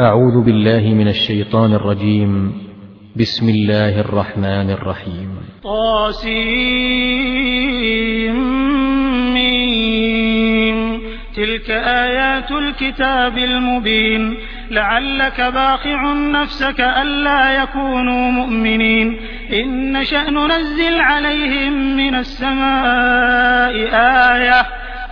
أعوذ بالله من الشيطان الرجيم. بسم الله الرحمن الرحيم. طاسيم. تلك آيات الكتاب المبين. لعلك باخع نفسك ألا يكونوا مؤمنين. إن نشأ ننزل عليهم من السماء آية.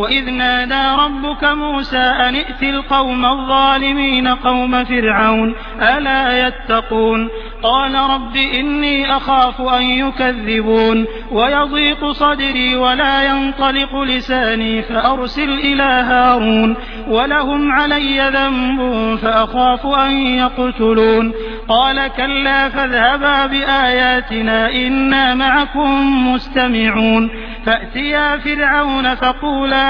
وإذ نادى ربك موسى أن ائت القوم الظالمين قوم فرعون ألا يتقون قال رب إني أخاف أن يكذبون ويضيق صدري ولا ينطلق لساني فأرسل إلى هارون ولهم علي ذنب فأخاف أن يقتلون قال كلا فاذهبا بآياتنا إنا معكم مستمعون فأتيا فرعون فقولا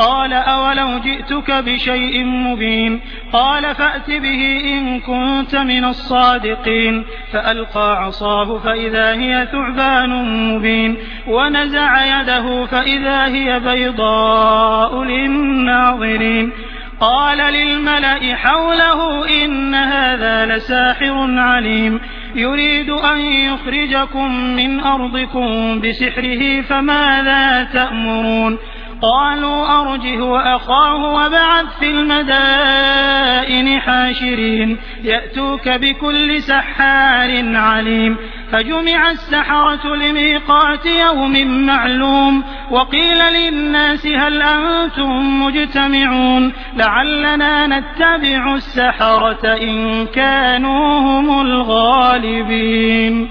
قال أولو جئتك بشيء مبين قال فأت به إن كنت من الصادقين فألقى عصاه فإذا هي ثعبان مبين ونزع يده فإذا هي بيضاء للناظرين قال للملأ حوله إن هذا لساحر عليم يريد أن يخرجكم من أرضكم بسحره فماذا تأمرون قالوا أرجه وأخاه وابعث في المدائن حاشرين يأتوك بكل سحار عليم. فجمع السحرة لميقات يوم معلوم وقيل للناس هل أنتم مجتمعون؟ لعلنا نتبع السحرة إن كانوا هم الغالبين.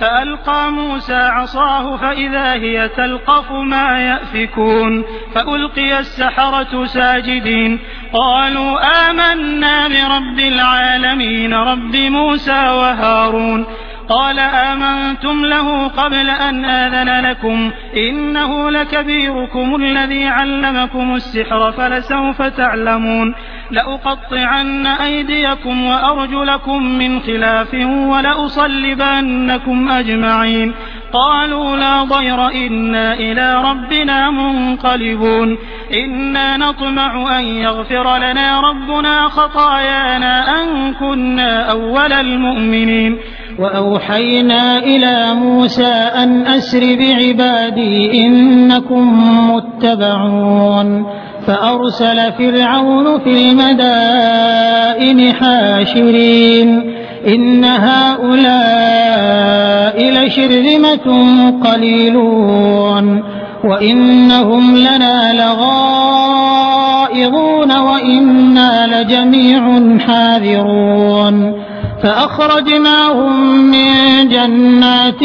فألقى موسى عصاه فإذا هي تلقف ما يأفكون فألقي السحرة ساجدين قالوا آمنا برب العالمين رب موسى وهارون قال آمنتم له قبل أن آذن لكم إنه لكبيركم الذي علمكم السحر فلسوف تعلمون لأقطعن أيديكم وأرجلكم من خلاف ولأصلبنكم أجمعين. قالوا لا ضير إنا إلى ربنا منقلبون. إنا نطمع أن يغفر لنا ربنا خطايانا أن كنا أول المؤمنين. وأوحينا إلى موسى أن أسر بعبادي إنكم متبعون. فأرسل فرعون في المدائن حاشرين. إن هؤلاء لشرذمة قليلون. وإنهم لنا لغائظون وإنا لجميع حاذرون. فأخرجناهم من جنات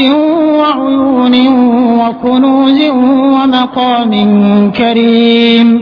وعيون وكنوز ومقام كريم.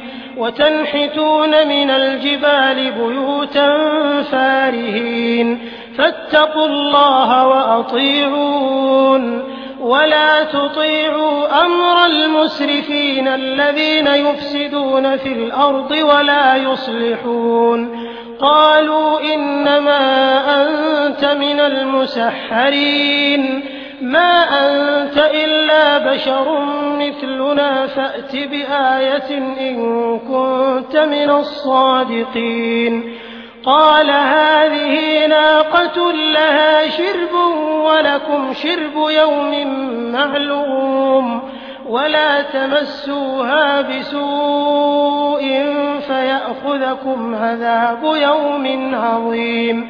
وتنحتون من الجبال بيوتا فارهين فاتقوا الله وأطيعون ولا تطيعوا أمر المسرفين الذين يفسدون في الأرض ولا يصلحون قالوا إنما أنت من المسحرين ما أنت إلا بشر مثلنا فأت بآية إن كنت من الصادقين. قال هذه ناقة لها شرب ولكم شرب يوم معلوم ولا تمسوها بسوء فيأخذكم عذاب يوم عظيم.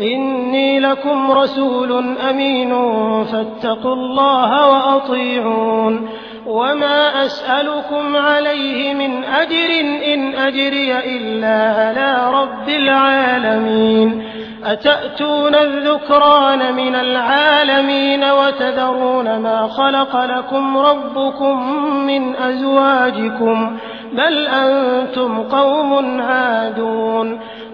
إني لكم رسول أمين فاتقوا الله وأطيعون. وما أسألكم عليه من أجر إن أجري إلا على رب العالمين. أتأتون الذكران من العالمين وتذرون ما خلق لكم ربكم من أزواجكم بل أنتم قوم عادون.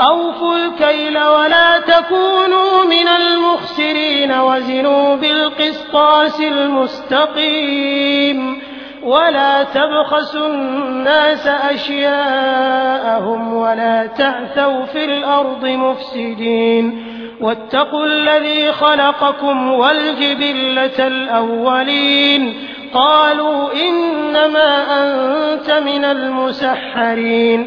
أوفوا الكيل ولا تكونوا من المخسرين وزنوا بالقسطاس المستقيم. ولا تبخسوا الناس أشياءهم ولا تعثوا في الأرض مفسدين. واتقوا الذي خلقكم والجبلة الأولين. قالوا إنما أنت من المسحرين.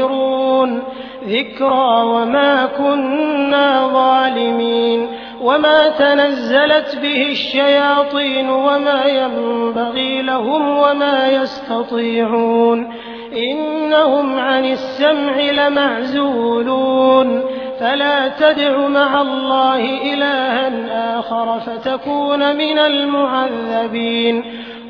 ذكرى وما كنا ظالمين وما تنزلت به الشياطين وما ينبغي لهم وما يستطيعون إنهم عن السمع لمعزولون فلا تدع مع الله إلها آخر فتكون من المعذبين